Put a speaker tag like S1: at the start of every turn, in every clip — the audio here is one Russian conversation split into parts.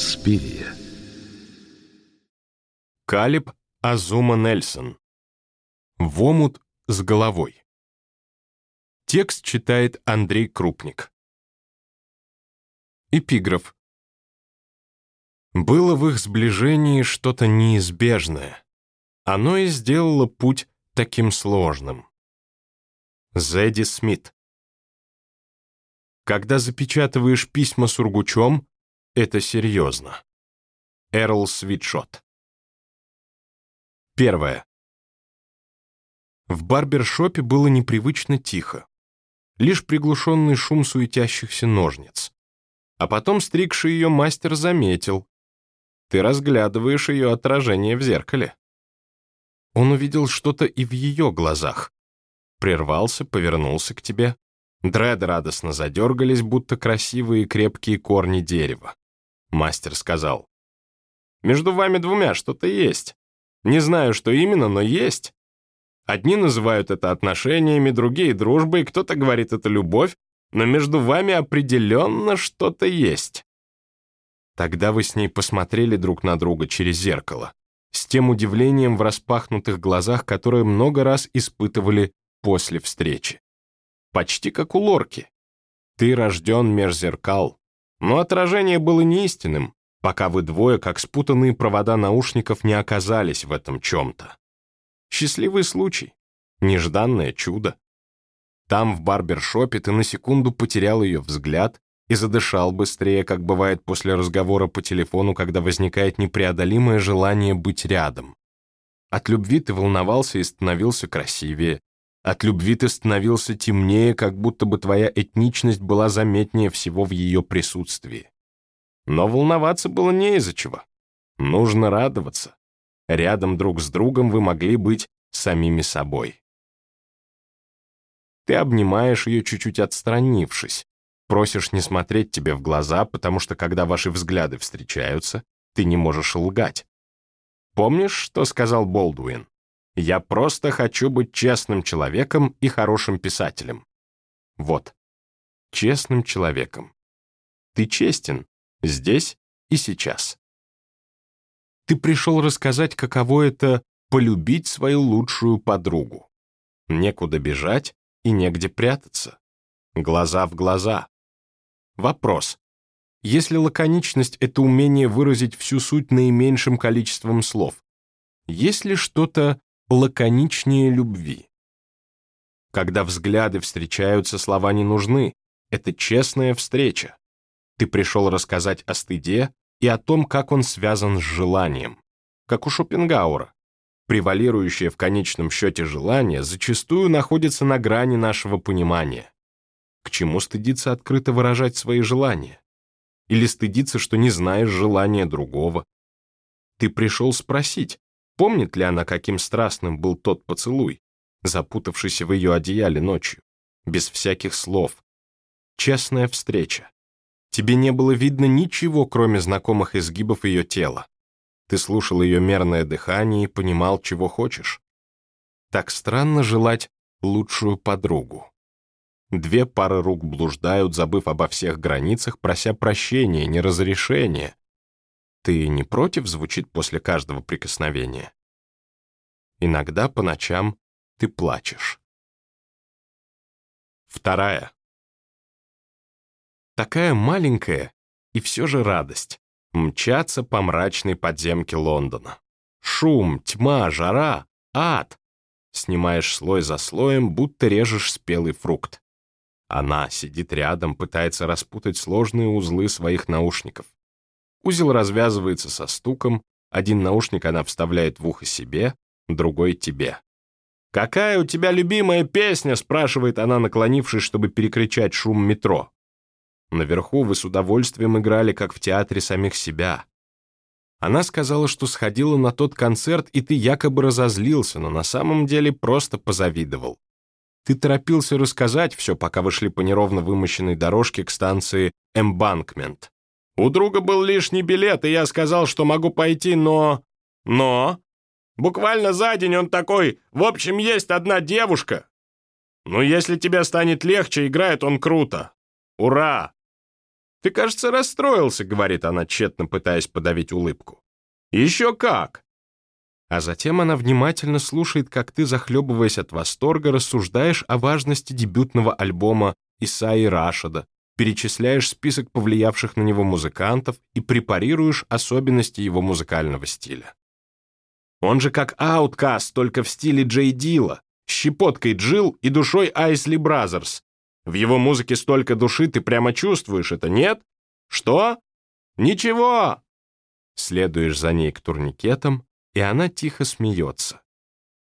S1: Инспирия.
S2: Калиб Азума Нельсон. В омут с головой. Текст читает Андрей Крупник. Эпиграф. Было в их сближении что-то неизбежное. Оно и сделало путь таким сложным. Зэдди Смит. Когда запечатываешь письма сургучом, это серьезно. Эрл Свитшот. Первое. В барбершопе было непривычно тихо. Лишь приглушенный шум суетящихся ножниц. А потом стригший ее мастер заметил. Ты разглядываешь ее отражение в зеркале. Он увидел что-то и в ее глазах. Прервался, повернулся к тебе. Дреды радостно задергались, будто красивые крепкие корни дерева. Мастер сказал. «Между вами двумя что-то есть. Не знаю, что именно, но есть. Одни называют это отношениями, другие — дружбой, кто-то говорит это любовь, но между вами определенно что-то есть». Тогда вы с ней посмотрели друг на друга через зеркало, с тем удивлением в распахнутых глазах, которое много раз испытывали после встречи. Почти как у Лорки. Ты рожден меж зеркал, но отражение было неистинным, пока вы двое, как спутанные провода наушников, не оказались в этом чем-то. Счастливый случай, нежданное чудо. Там, в барбершопе, ты на секунду потерял ее взгляд и задышал быстрее, как бывает после разговора по телефону, когда возникает непреодолимое желание быть рядом. От любви ты волновался и становился красивее. От любви ты становился темнее, как будто бы твоя этничность была заметнее всего в ее присутствии. Но волноваться было не из-за чего. Нужно радоваться. Рядом друг с другом вы могли быть самими собой. Ты обнимаешь ее, чуть-чуть отстранившись. Просишь не смотреть тебе в глаза, потому что когда ваши взгляды встречаются, ты не можешь лгать. Помнишь, что сказал Болдуин? Я просто хочу быть честным человеком и хорошим писателем. Вот. Честным человеком. Ты честен здесь и сейчас. Ты пришел рассказать, каково это полюбить свою лучшую подругу. Некуда бежать и негде прятаться. Глаза в глаза. Вопрос. Если лаконичность — это умение выразить всю суть наименьшим количеством слов, есть ли что-то лаконичнее любви. Когда взгляды встречаются, слова не нужны. Это честная встреча. Ты пришел рассказать о стыде и о том, как он связан с желанием. Как у Шопенгауэра. Превалирующее в конечном счете желание зачастую находится на грани нашего понимания. К чему стыдиться открыто выражать свои желания? Или стыдиться, что не знаешь желания другого? Ты пришел спросить, Помнит ли она, каким страстным был тот поцелуй, запутавшийся в ее одеяле ночью, без всяких слов? Честная встреча. Тебе не было видно ничего, кроме знакомых изгибов ее тела. Ты слушал ее мерное дыхание и понимал, чего хочешь. Так странно желать лучшую подругу. Две пары рук блуждают, забыв обо всех границах, прося прощения, не разрешения, «Ты не против?» звучит после каждого прикосновения. Иногда по ночам ты плачешь. Вторая. Такая маленькая и все же радость. Мчаться по мрачной подземке Лондона. Шум, тьма, жара, ад. Снимаешь слой за слоем, будто режешь спелый фрукт. Она сидит рядом, пытается распутать сложные узлы своих наушников. Узел развязывается со стуком, один наушник она вставляет в ухо себе, другой тебе. «Какая у тебя любимая песня?» — спрашивает она, наклонившись, чтобы перекричать шум метро. Наверху вы с удовольствием играли, как в театре самих себя. Она сказала, что сходила на тот концерт, и ты якобы разозлился, но на самом деле просто позавидовал. Ты торопился рассказать все, пока вы шли по неровно вымощенной дорожке к станции «Эмбанкмент». У друга был лишний билет, и я сказал, что могу пойти, но... Но... Буквально за день он такой, в общем, есть одна девушка. Ну, если тебе станет легче, играет он круто. Ура! Ты, кажется, расстроился», — говорит она, тщетно пытаясь подавить улыбку. «Еще как!» А затем она внимательно слушает, как ты, захлебываясь от восторга, рассуждаешь о важности дебютного альбома Исаи Рашада, перечисляешь список повлиявших на него музыкантов и препарируешь особенности его музыкального стиля. Он же как Outkast, только в стиле J Dilla, щепоткой Джилл и душой Isley Brothers. В его музыке столько души, ты прямо чувствуешь это, нет? Что? Ничего! Следуешь за ней к турникетам, и она тихо смеется.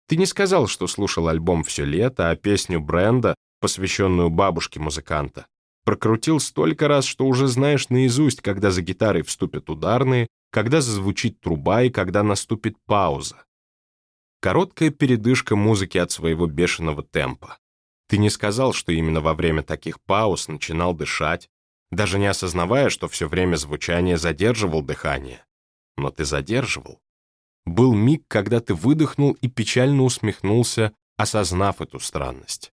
S2: Ты не сказал, что слушал альбом все лето, а песню Бренда, посвященную бабушке музыканта, прокрутил столько раз, что уже знаешь наизусть, когда за гитарой вступят ударные, когда зазвучит труба и когда наступит пауза. Короткая передышка музыки от своего бешеного темпа. Ты не сказал, что именно во время таких пауз начинал дышать, даже не осознавая, что все время звучания задерживал дыхание. Но ты задерживал. Был миг, когда ты выдохнул и печально усмехнулся, осознав эту странность.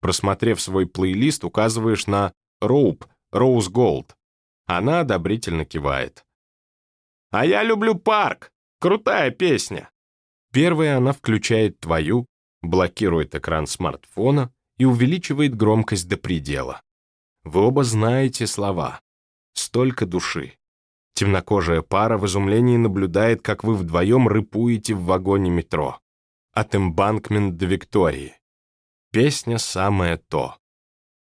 S2: Просмотрев свой плейлист, указываешь на «Роуп», «Роуз Голд». Она одобрительно кивает. «А я люблю парк! Крутая песня!» Первая она включает твою, блокирует экран смартфона и увеличивает громкость до предела. Вы оба знаете слова. Столько души. Темнокожая пара в изумлении наблюдает, как вы вдвоем рыпуете в вагоне метро. От Эмбанкмент до Виктории. Песня самое то.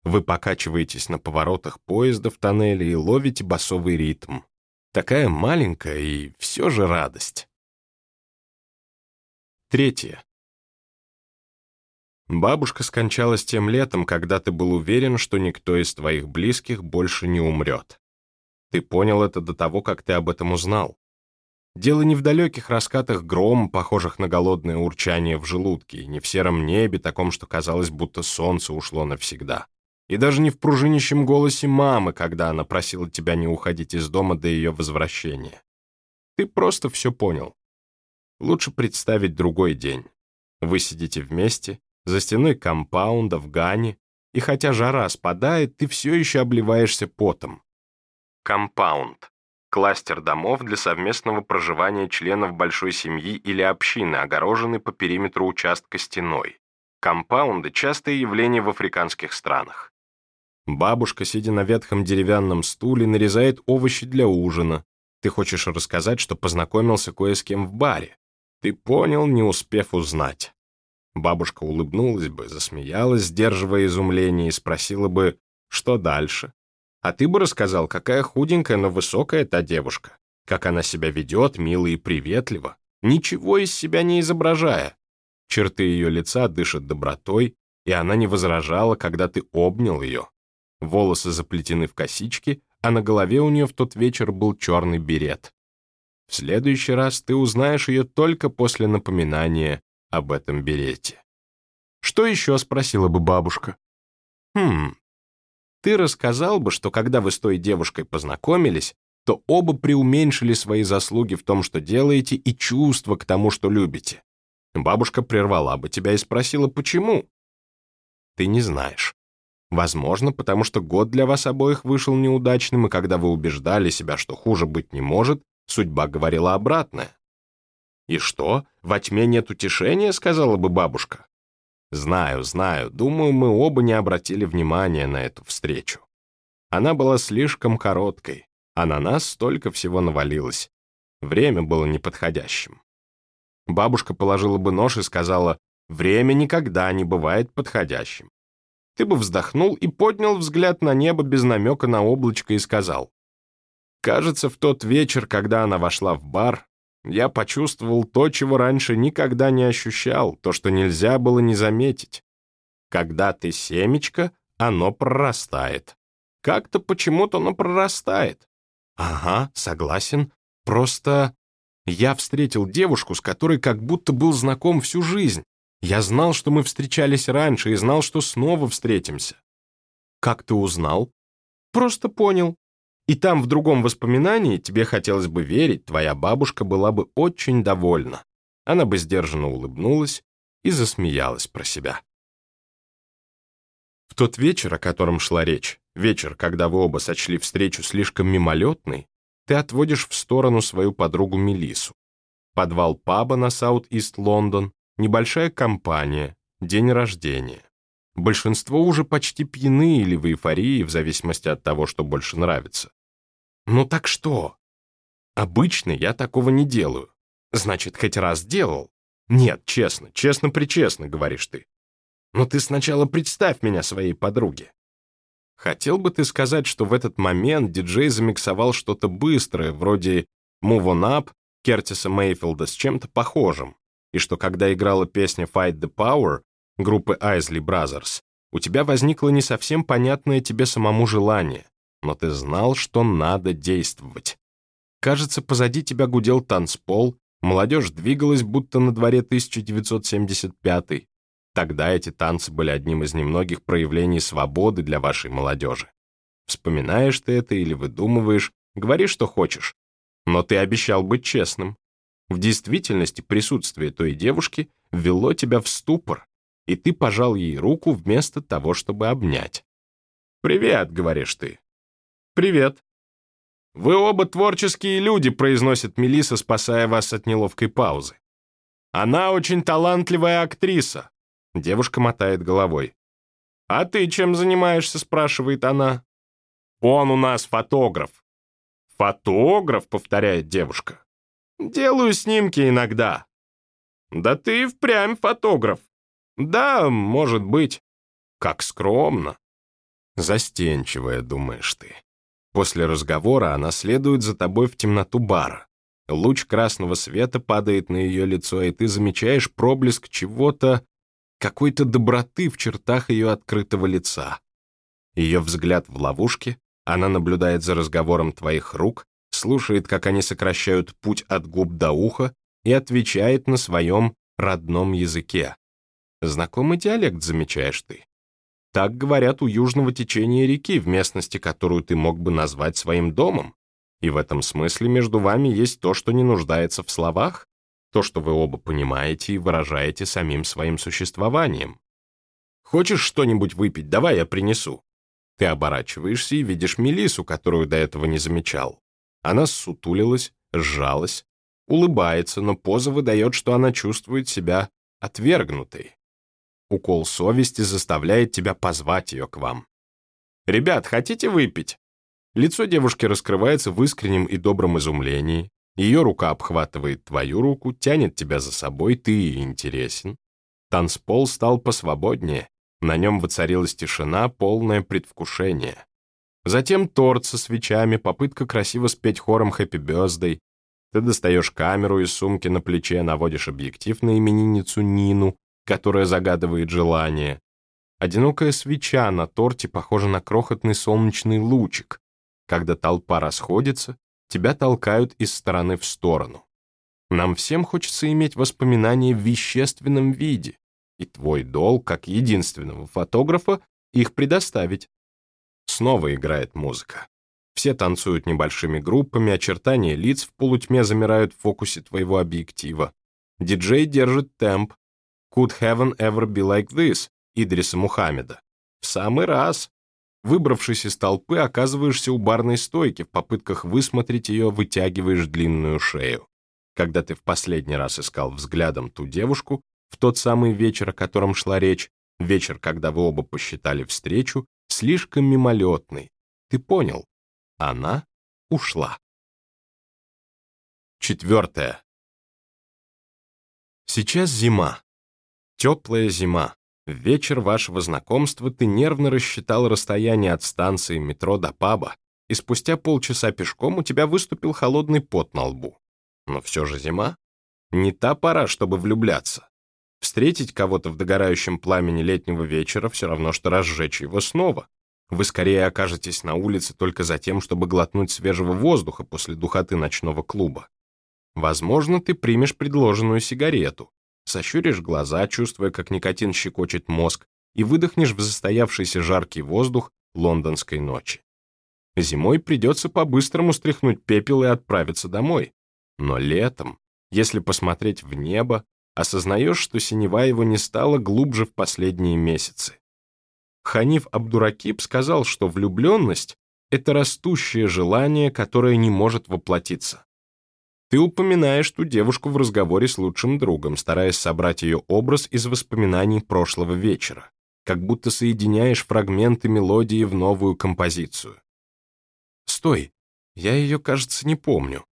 S2: Вы покачиваетесь на поворотах поезда в тоннеле и ловите басовый ритм. Такая маленькая и все же радость. Третье. Бабушка скончалась тем летом, когда ты был уверен, что никто из твоих близких больше не умрет. Ты понял это до того, как ты об этом узнал. Дело не в далеких раскатах гром, похожих на голодное урчание в желудке, не в сером небе, таком, что казалось, будто солнце ушло навсегда. И даже не в пружинящем голосе мамы, когда она просила тебя не уходить из дома до ее возвращения. Ты просто все понял. Лучше представить другой день. Вы сидите вместе, за стеной компаунда в Гане, и хотя жара спадает, ты все еще обливаешься потом. Компаунд. Кластер домов для совместного проживания членов большой семьи или общины, огороженный по периметру участка стеной. Компаунды – частое явление в африканских странах. Бабушка, сидя на ветхом деревянном стуле, нарезает овощи для ужина. Ты хочешь рассказать, что познакомился кое с кем в баре. Ты понял, не успев узнать. Бабушка улыбнулась бы, засмеялась, сдерживая изумление, и спросила бы, что дальше. А ты бы рассказал, какая худенькая, но высокая та девушка, как она себя ведет, мило и приветливо, ничего из себя не изображая. Черты ее лица дышат добротой, и она не возражала, когда ты обнял ее. Волосы заплетены в косички, а на голове у нее в тот вечер был черный берет. В следующий раз ты узнаешь ее только после напоминания об этом берете. «Что еще?» — спросила бы бабушка. «Хм, ты рассказал бы, что когда вы с той девушкой познакомились, то оба преуменьшили свои заслуги в том, что делаете, и чувства к тому, что любите. Бабушка прервала бы тебя и спросила, почему? Ты не знаешь. Возможно, потому что год для вас обоих вышел неудачным, и когда вы убеждали себя, что хуже быть не может, судьба говорила обратное. «И что, во тьме нет утешения?» — сказала бы бабушка. Знаю, знаю, думаю, мы оба не обратили внимания на эту встречу. Она была слишком короткой, а на нас столько всего навалилось. Время было неподходящим. Бабушка положила бы нож и сказала, «Время никогда не бывает подходящим». Ты бы вздохнул и поднял взгляд на небо без намека на облачко и сказал, «Кажется, в тот вечер, когда она вошла в бар, я почувствовал то, чего раньше никогда не ощущал, то, что нельзя было не заметить. Когда ты семечко, оно прорастает. Как-то почему-то оно прорастает. Ага, согласен. Просто я встретил девушку, с которой как будто был знаком всю жизнь. Я знал, что мы встречались раньше и знал, что снова встретимся. Как ты узнал? Просто понял. И там, в другом воспоминании, тебе хотелось бы верить, твоя бабушка была бы очень довольна. Она бы сдержанно улыбнулась и засмеялась про себя. В тот вечер, о котором шла речь, вечер, когда вы оба сочли встречу слишком мимолетной, ты отводишь в сторону свою подругу Мелису. Подвал паба на Саут-Ист Лондон, небольшая компания, день рождения. Большинство уже почти пьяны или в эйфории, в зависимости от того, что больше нравится. Ну так что? Обычно я такого не делаю. Значит, хоть раз делал? Нет, честно, честно-причестно, говоришь ты. Но ты сначала представь меня своей подруге. Хотел бы ты сказать, что в этот момент диджей замиксовал что-то быстрое, вроде «Move on Up» Кертиса Мейфилда с чем-то похожим, и что когда играла песня «Fight the Power» группы Isley Brothers, у тебя возникло не совсем понятное тебе самому желание, но ты знал, что надо действовать. Кажется, позади тебя гудел танцпол, молодежь двигалась, будто на дворе 1975 Тогда эти танцы были одним из немногих проявлений свободы для вашей молодежи. Вспоминаешь ты это или выдумываешь, говори, что хочешь. Но ты обещал быть честным. В действительности присутствие той девушки ввело тебя в ступор, и ты пожал ей руку вместо того, чтобы обнять. «Привет», — говоришь ты. «Привет». «Вы оба творческие люди», — произносит Мелиса, спасая вас от неловкой паузы. «Она очень талантливая актриса». Девушка мотает головой. «А ты чем занимаешься?» — спрашивает она. «Он у нас фотограф». «Фотограф?» — повторяет девушка. «Делаю снимки иногда». «Да ты впрямь фотограф». «Да, может быть». «Как скромно». Застенчивая, думаешь ты. После разговора она следует за тобой в темноту бара. Луч красного света падает на ее лицо, и ты замечаешь проблеск чего-то, какой-то доброты в чертах ее открытого лица. Ее взгляд в ловушке, она наблюдает за разговором твоих рук, слушает, как они сокращают путь от губ до уха и отвечает на своем родном языке. Знакомый диалект замечаешь ты. Так говорят у южного течения реки, в местности, которую ты мог бы назвать своим домом. И в этом смысле между вами есть то, что не нуждается в словах, то, что вы оба понимаете и выражаете самим своим существованием. Хочешь что-нибудь выпить? Давай я принесу. Ты оборачиваешься и видишь Мелису, которую до этого не замечал. Она ссутулилась, сжалась, улыбается, но поза выдает, что она чувствует себя отвергнутой. Укол совести заставляет тебя позвать ее к вам. «Ребят, хотите выпить?» Лицо девушки раскрывается в искреннем и добром изумлении. Ее рука обхватывает твою руку, тянет тебя за собой, ты ей интересен. Танцпол стал посвободнее, на нем воцарилась тишина, полное предвкушение. Затем торт со свечами, попытка красиво спеть хором «Хэппи Бёздэй». Ты достаешь камеру из сумки на плече, наводишь объектив на именинницу Нину, которая загадывает желание. Одинокая свеча на торте похожа на крохотный солнечный лучик. Когда толпа расходится, тебя толкают из стороны в сторону. Нам всем хочется иметь воспоминания в вещественном виде, и твой долг, как единственного фотографа, их предоставить. Снова играет музыка. Все танцуют небольшими группами, очертания лиц в полутьме замирают в фокусе твоего объектива. Диджей держит темп, Could heaven ever be like this? Идриса Мухаммеда. В самый раз. Выбравшись из толпы, оказываешься у барной стойки, в попытках высмотреть ее вытягиваешь длинную шею. Когда ты в последний раз искал взглядом ту девушку, в тот самый вечер, о котором шла речь, вечер, когда вы оба посчитали встречу, слишком мимолетный, ты понял, она ушла. Четвертое. Сейчас зима. Теплая зима. В вечер вашего знакомства ты нервно рассчитал расстояние от станции метро до паба, и спустя полчаса пешком у тебя выступил холодный пот на лбу. Но все же зима. Не та пора, чтобы влюбляться. Встретить кого-то в догорающем пламени летнего вечера все равно, что разжечь его снова. Вы скорее окажетесь на улице только за тем, чтобы глотнуть свежего воздуха после духоты ночного клуба. Возможно, ты примешь предложенную сигарету, сощуришь глаза, чувствуя, как никотин щекочет мозг, и выдохнешь в застоявшийся жаркий воздух лондонской ночи. Зимой придется по-быстрому стряхнуть пепел и отправиться домой. Но летом, если посмотреть в небо, осознаешь, что синева его не стала глубже в последние месяцы. Ханиф Абдуракиб сказал, что влюбленность — это растущее желание, которое не может воплотиться. Ты упоминаешь ту девушку в разговоре с лучшим другом, стараясь собрать ее образ из воспоминаний прошлого вечера, как будто соединяешь фрагменты мелодии в новую композицию. Стой, я ее, кажется, не помню.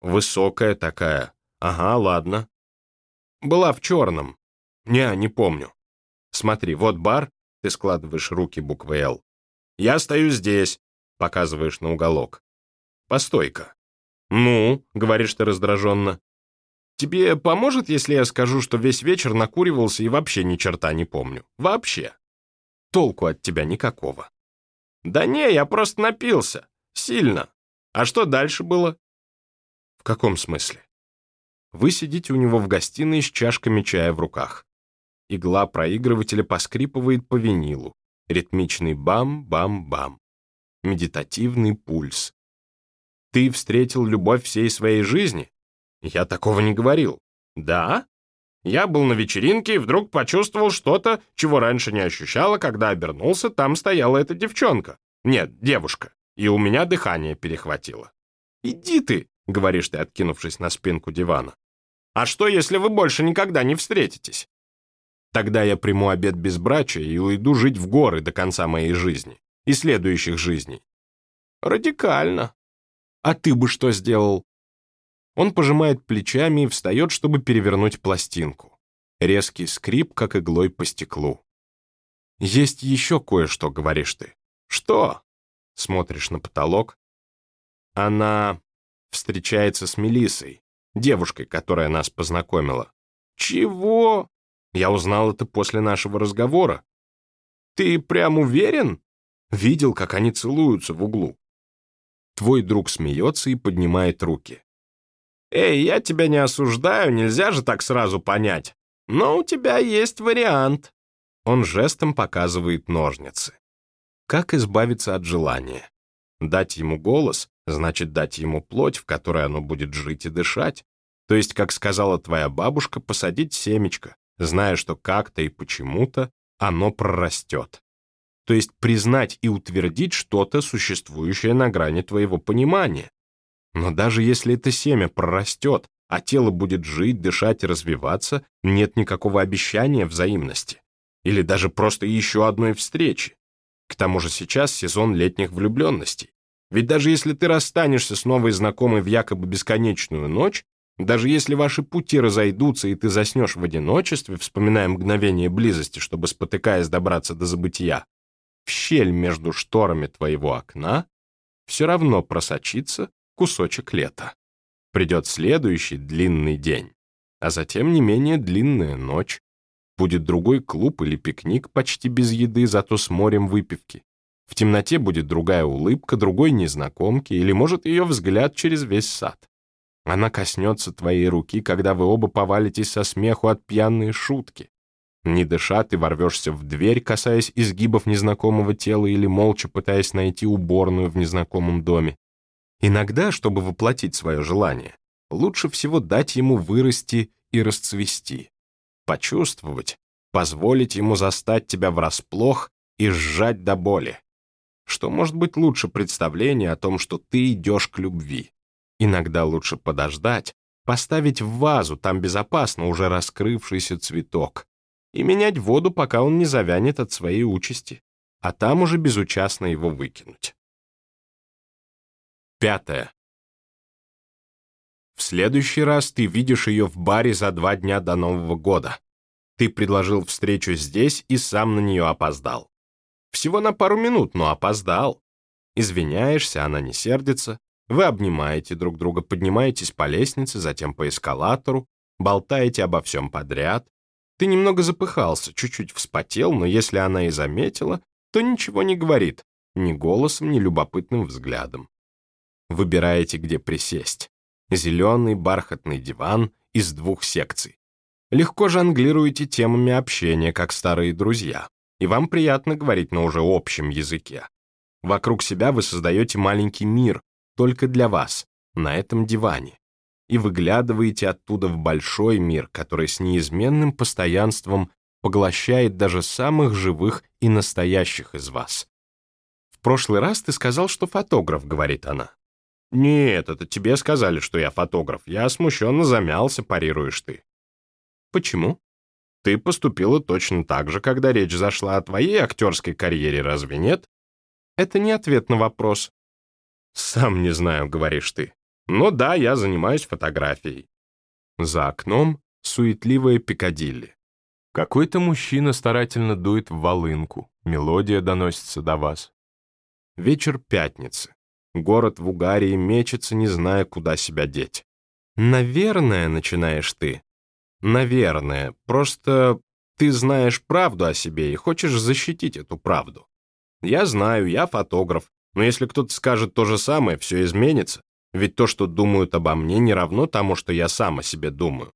S2: Высокая такая. Ага, ладно. Была в черном. Не, не помню. Смотри, вот бар, ты складываешь руки буквы «Л». Я стою здесь, показываешь на уголок. Постой-ка. «Ну», — говоришь ты раздраженно, «тебе поможет, если я скажу, что весь вечер накуривался и вообще ни черта не помню? Вообще. Толку от тебя никакого». «Да не, я просто напился. Сильно. А что дальше было?» «В каком смысле?» Вы сидите у него в гостиной с чашками чая в руках. Игла проигрывателя поскрипывает по винилу. Ритмичный бам-бам-бам. Медитативный пульс. Ты встретил любовь всей своей жизни? Я такого не говорил. Да? Я был на вечеринке и вдруг почувствовал что-то, чего раньше не ощущала, когда обернулся, там стояла эта девчонка. Нет, девушка. И у меня дыхание перехватило. «Иди ты», — говоришь ты, откинувшись на спинку дивана. «А что, если вы больше никогда не встретитесь?» Тогда я приму обед безбрачия и уйду жить в горы до конца моей жизни и следующих жизней. Радикально. А ты бы что сделал? Он пожимает плечами и встает, чтобы перевернуть пластинку. Резкий скрип, как иглой по стеклу. Есть еще кое-что, говоришь ты. Что? Смотришь на потолок. Она встречается с Мелиссой, девушкой, которая нас познакомила. Чего? Я узнал это после нашего разговора. Ты прям уверен? Видел, как они целуются в углу. Твой друг смеется и поднимает руки. «Эй, я тебя не осуждаю, нельзя же так сразу понять. Но у тебя есть вариант». Он жестом показывает ножницы. Как избавиться от желания? Дать ему голос, значит дать ему плоть, в которой оно будет жить и дышать. То есть, как сказала твоя бабушка, посадить семечко, зная, что как-то и почему-то оно прорастет. То есть признать и утвердить что-то, существующее на грани твоего понимания. Но даже если это семя прорастет, а тело будет жить, дышать и развиваться, нет никакого обещания взаимности. Или даже просто еще одной встречи. К тому же сейчас сезон летних влюбленностей. Ведь даже если ты расстанешься с новой знакомой в якобы бесконечную ночь, даже если ваши пути разойдутся, и ты заснешь в одиночестве, вспоминая мгновение близости, чтобы, спотыкаясь, добраться до забытия, в щель между шторами твоего окна все равно просочится кусочек лета. Придет следующий длинный день, а затем не менее длинная ночь. Будет другой клуб или пикник почти без еды, зато с морем выпивки. В темноте будет другая улыбка, другой незнакомки, или, может, ее взгляд через весь сад. Она коснется твоей руки, когда вы оба повалитесь со смеху от пьяной шутки. Не дыша, ты ворвешься в дверь, касаясь изгибов незнакомого тела или молча пытаясь найти уборную в незнакомом доме. Иногда, чтобы воплотить свое желание, лучше всего дать ему вырасти и расцвести. Почувствовать, позволить ему застать тебя врасплох и сжать до боли. Что может быть лучше представления о том, что ты идешь к любви? Иногда лучше подождать, поставить в вазу, там безопасно уже раскрывшийся цветок, и менять воду, пока он не завянет от своей участи, а там уже безучастно его выкинуть. Пятое. В следующий раз ты видишь ее в баре за два дня до Нового года. Ты предложил встречу здесь и сам на нее опоздал. Всего на пару минут, но опоздал. Извиняешься, она не сердится, вы обнимаете друг друга, поднимаетесь по лестнице, затем по эскалатору, болтаете обо всем подряд. Ты немного запыхался, чуть-чуть вспотел, но если она и заметила, то ничего не говорит, ни голосом, ни любопытным взглядом. Выбираете, где присесть. Зеленый бархатный диван из двух секций. Легко жонглируете темами общения, как старые друзья, и вам приятно говорить на уже общем языке. Вокруг себя вы создаете маленький мир, только для вас, на этом диване, и выглядываете оттуда в большой мир, который с неизменным постоянством поглощает даже самых живых и настоящих из вас. В прошлый раз ты сказал, что фотограф, говорит она. Нет, это тебе сказали, что я фотограф. Я смущенно замялся, парируешь ты. Почему? Ты поступила точно так же, когда речь зашла о твоей актерской карьере, разве нет? Это не ответ на вопрос. Сам не знаю, говоришь ты. Ну да, я занимаюсь фотографией. За окном суетливая Пикадилли. Какой-то мужчина старательно дует в волынку. Мелодия доносится до вас. Вечер пятницы. Город в Угарии мечется, не зная, куда себя деть. «Наверное, начинаешь ты. Наверное. Просто ты знаешь правду о себе и хочешь защитить эту правду. Я знаю, я фотограф, но если кто-то скажет то же самое, все изменится. Ведь то, что думают обо мне, не равно тому, что я сам о себе думаю.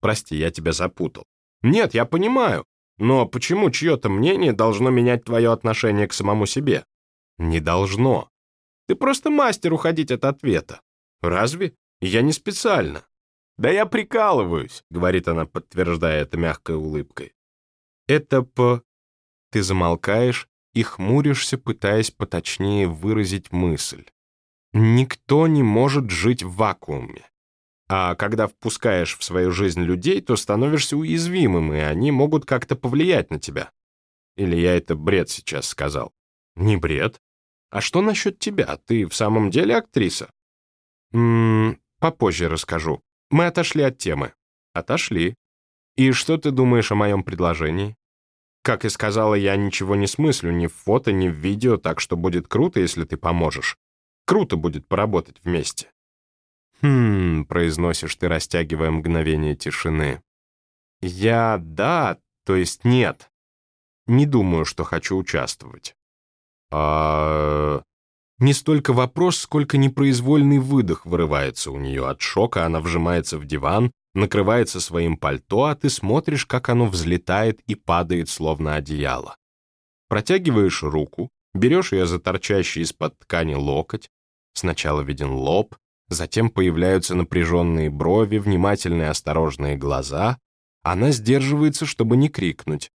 S2: Прости, я тебя запутал. Нет, я понимаю. Но почему чье-то мнение должно менять твое отношение к самому себе? Не должно. Ты просто мастер уходить от ответа. Разве? Я не специально. Да я прикалываюсь, говорит она, подтверждая это мягкой улыбкой. Это по... Ты замолкаешь и хмуришься, пытаясь поточнее выразить мысль. Никто не может жить в вакууме. А когда впускаешь в свою жизнь людей, то становишься уязвимым, и они могут как-то повлиять на тебя. Или я это бред сейчас сказал? Не бред. А что насчет тебя? Ты в самом деле актриса? Ммм, попозже расскажу. Мы отошли от темы. Отошли. И что ты думаешь о моем предложении? Как и сказала, я ничего не смыслю ни в фото, ни в видео, так что будет круто, если ты поможешь. Круто будет поработать вместе. «Хм», — произносишь ты, растягивая мгновение тишины. «Я да, то есть нет. Не думаю, что хочу участвовать». «А...» Не столько вопрос, сколько непроизвольный выдох вырывается у нее от шока, она вжимается в диван, накрывается своим пальто, а ты смотришь, как оно взлетает и падает, словно одеяло. Протягиваешь руку, берешь ее за торчащий из-под ткани локоть, сначала виден лоб, затем появляются напряженные брови, внимательные осторожные глаза. Она сдерживается, чтобы не крикнуть.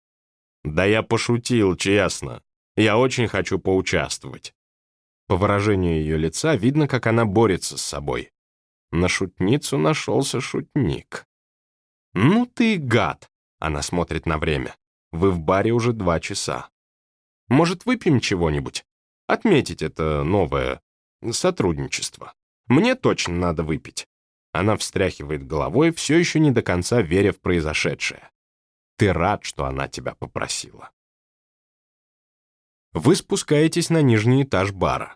S2: «Да я пошутил, честно. Я очень хочу поучаствовать». По выражению ее лица видно, как она борется с собой. На шутницу нашелся шутник. «Ну ты гад!» — она смотрит на время. «Вы в баре уже два часа. Может, выпьем чего-нибудь? Отметить это новое сотрудничество». Мне точно надо выпить. Она встряхивает головой, все еще не до конца веря в произошедшее. Ты рад, что она тебя попросила. Вы спускаетесь на нижний этаж бара.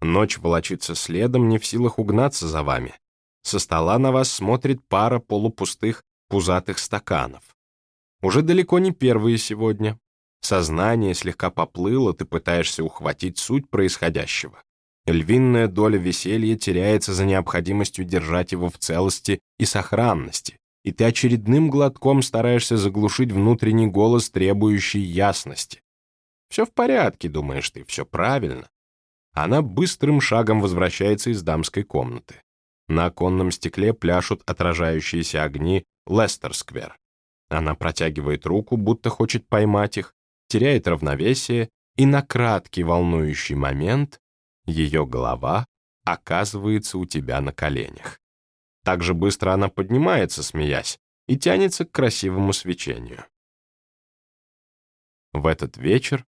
S2: Ночь волочится следом, не в силах угнаться за вами. Со стола на вас смотрит пара полупустых, пузатых стаканов. Уже далеко не первые сегодня. Сознание слегка поплыло, ты пытаешься ухватить суть происходящего. Львиная доля веселья теряется за необходимостью держать его в целости и сохранности, и ты очередным глотком стараешься заглушить внутренний голос, требующий ясности. Все в порядке, думаешь ты, все правильно. Она быстрым шагом возвращается из дамской комнаты. На оконном стекле пляшут отражающиеся огни Лестер-сквер. Она протягивает руку, будто хочет поймать их, теряет равновесие, и на краткий волнующий момент ее голова оказывается у тебя на коленях. Так же быстро она поднимается, смеясь, и тянется к красивому свечению. В этот вечер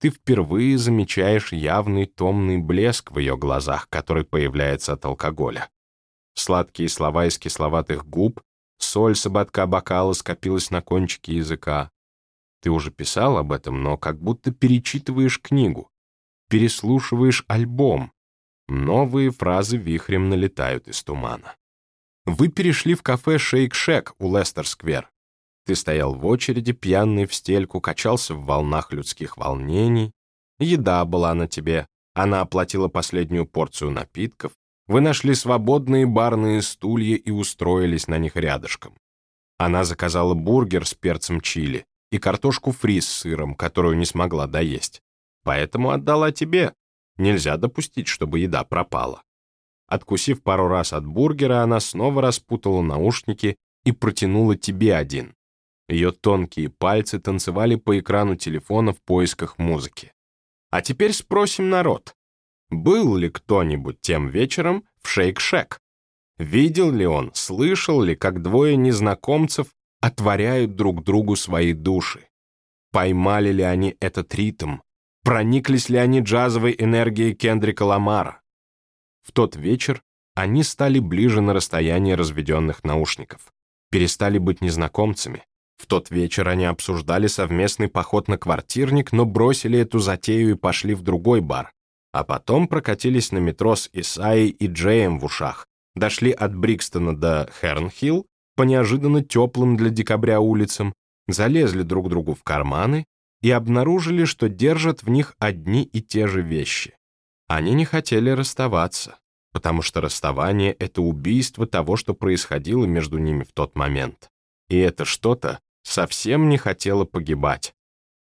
S2: ты впервые замечаешь явный томный блеск в ее глазах, который появляется от алкоголя. Сладкие слова из кисловатых губ, соль с ободка бокала скопилась на кончике языка. Ты уже писал об этом, но как будто перечитываешь книгу переслушиваешь альбом. Новые фразы вихрем налетают из тумана. Вы перешли в кафе «Шейк-Шек» у Лестер-сквер. Ты стоял в очереди, пьяный в стельку, качался в волнах людских волнений. Еда была на тебе, она оплатила последнюю порцию напитков. Вы нашли свободные барные стулья и устроились на них рядышком. Она заказала бургер с перцем чили и картошку фри с сыром, которую не смогла доесть поэтому отдала тебе. Нельзя допустить, чтобы еда пропала. Откусив пару раз от бургера, она снова распутала наушники и протянула тебе один. Ее тонкие пальцы танцевали по экрану телефона в поисках музыки. А теперь спросим народ. Был ли кто-нибудь тем вечером в Шейк-Шек? Видел ли он, слышал ли, как двое незнакомцев отворяют друг другу свои души? Поймали ли они этот ритм? Прониклись ли они джазовой энергией Кендрика Ламара? В тот вечер они стали ближе на расстоянии разведенных наушников, перестали быть незнакомцами, в тот вечер они обсуждали совместный поход на квартирник, но бросили эту затею и пошли в другой бар. А потом прокатились на метро с Исаей и Джеем в ушах, дошли от Брикстона до Хернхилл по неожиданно теплым для декабря улицам, залезли друг другу в карманы и обнаружили, что держат в них одни и те же вещи. Они не хотели расставаться, потому что расставание — это убийство того, что происходило между ними в тот момент. И это что-то совсем не хотела погибать.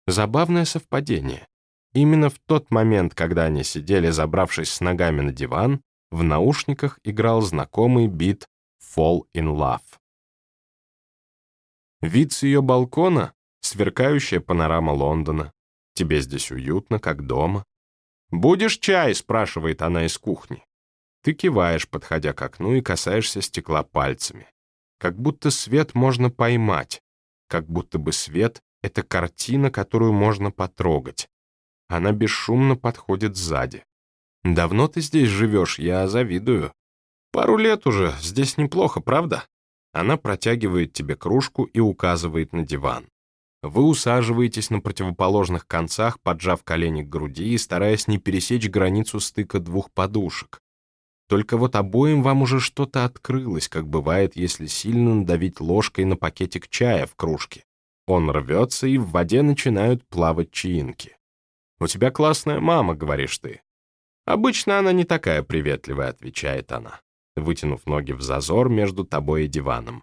S2: Забавное совпадение. Именно в тот момент, когда они сидели, забравшись с ногами на диван, в наушниках играл знакомый бит «Fall in Love». Вид с ее балкона — сверкающая панорама Лондона. Тебе здесь уютно, как дома. «Будешь чай?» — спрашивает она из кухни. Ты киваешь, подходя к окну, и касаешься стекла пальцами. Как будто свет можно поймать как будто бы свет — это картина, которую можно потрогать. Она бесшумно подходит сзади. «Давно ты здесь живешь? Я завидую». «Пару лет уже. Здесь неплохо, правда?» Она протягивает тебе кружку и указывает на диван. Вы усаживаетесь на противоположных концах, поджав колени к груди и стараясь не пересечь границу стыка двух подушек. Только вот обоим вам уже что-то открылось, как бывает, если сильно надавить ложкой на пакетик чая в кружке. Он рвется, и в воде начинают плавать чаинки. «У тебя классная мама», — говоришь ты. «Обычно она не такая приветливая», — отвечает она, вытянув ноги в зазор между тобой и диваном.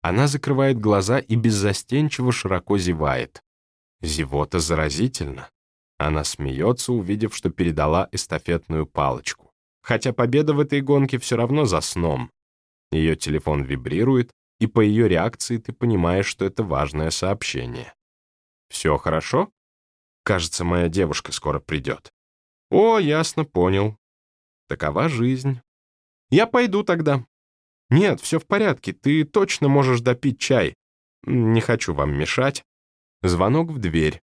S2: Она закрывает глаза и беззастенчиво широко зевает. Зевота заразительно. Она смеется, увидев, что передала эстафетную палочку хотя победа в этой гонке все равно за сном. Ее телефон вибрирует, и по ее реакции ты понимаешь, что это важное сообщение. «Все хорошо?» «Кажется, моя девушка скоро придет». «О, ясно, понял. Такова жизнь. Я пойду тогда». «Нет, все в порядке, ты точно можешь допить чай. Не хочу вам мешать». Звонок в дверь.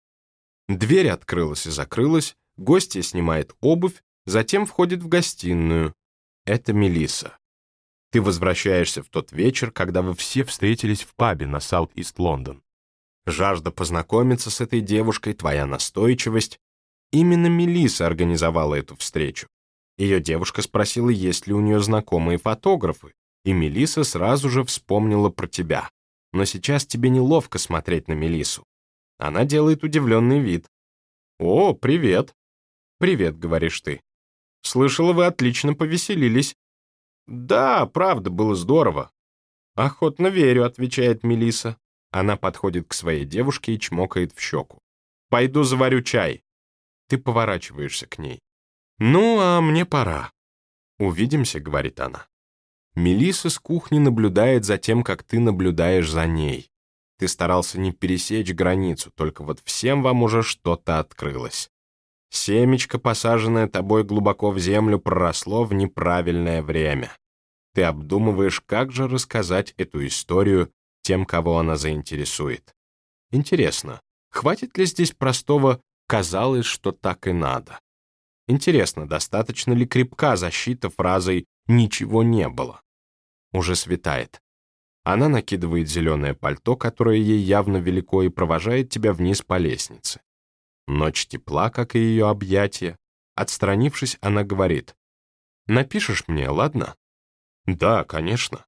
S2: Дверь открылась и закрылась, гостья снимает обувь, Затем входит в гостиную. Это Мелиса. Ты возвращаешься в тот вечер, когда вы все встретились в пабе на Саут-Ист Лондон. Жажда познакомиться с этой девушкой, твоя настойчивость. Именно Мелиса организовала эту встречу. Ее девушка спросила, есть ли у нее знакомые фотографы, и Мелиса сразу же вспомнила про тебя. Но сейчас тебе неловко смотреть на Мелису. Она делает удивленный вид. «О, привет!» «Привет», — говоришь ты. Слышала, вы отлично повеселились». «Да, правда, было здорово». «Охотно верю», — отвечает Мелиса. Она подходит к своей девушке и чмокает в щеку. «Пойду заварю чай». Ты поворачиваешься к ней. «Ну, а мне пора». «Увидимся», — говорит она. Мелиса с кухни наблюдает за тем, как ты наблюдаешь за ней. Ты старался не пересечь границу, только вот всем вам уже что-то открылось. Семечко, посаженное тобой глубоко в землю, проросло в неправильное время. Ты обдумываешь, как же рассказать эту историю тем, кого она заинтересует. Интересно, хватит ли здесь простого «казалось, что так и надо»? Интересно, достаточно ли крепка защита фразой «ничего не было»? Уже светает. Она накидывает зеленое пальто, которое ей явно велико, и провожает тебя вниз по лестнице. Ночь тепла, как и ее объятия. Отстранившись, она говорит, «Напишешь мне, ладно?» «Да, конечно».